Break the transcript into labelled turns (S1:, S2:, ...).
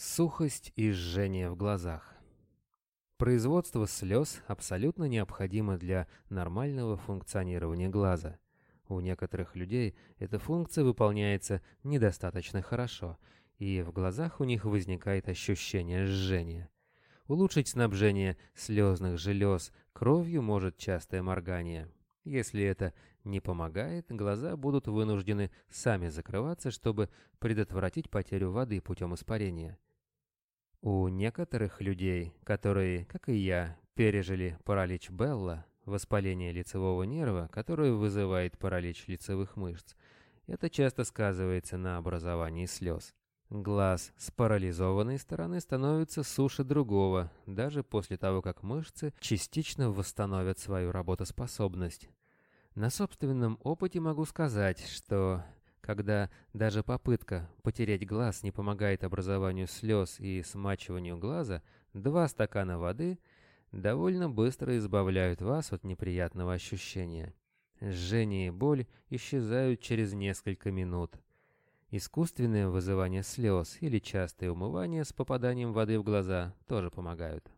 S1: Сухость и жжение в глазах. Производство слез абсолютно необходимо для нормального функционирования глаза. У некоторых людей эта функция выполняется недостаточно хорошо, и в глазах у них возникает ощущение жжения. Улучшить снабжение слезных желез кровью может частое моргание. Если это не помогает, глаза будут вынуждены сами закрываться, чтобы предотвратить потерю воды путем испарения. У некоторых людей, которые, как и я, пережили паралич Белла, воспаление лицевого нерва, которое вызывает паралич лицевых мышц, это часто сказывается на образовании слез. Глаз с парализованной стороны становится суше другого, даже после того, как мышцы частично восстановят свою работоспособность. На собственном опыте могу сказать, что когда даже попытка потереть глаз не помогает образованию слез и смачиванию глаза, два стакана воды довольно быстро избавляют вас от неприятного ощущения. Жжение и боль исчезают через несколько минут. Искусственное вызывание слез или частое умывание с попаданием воды в глаза тоже помогают.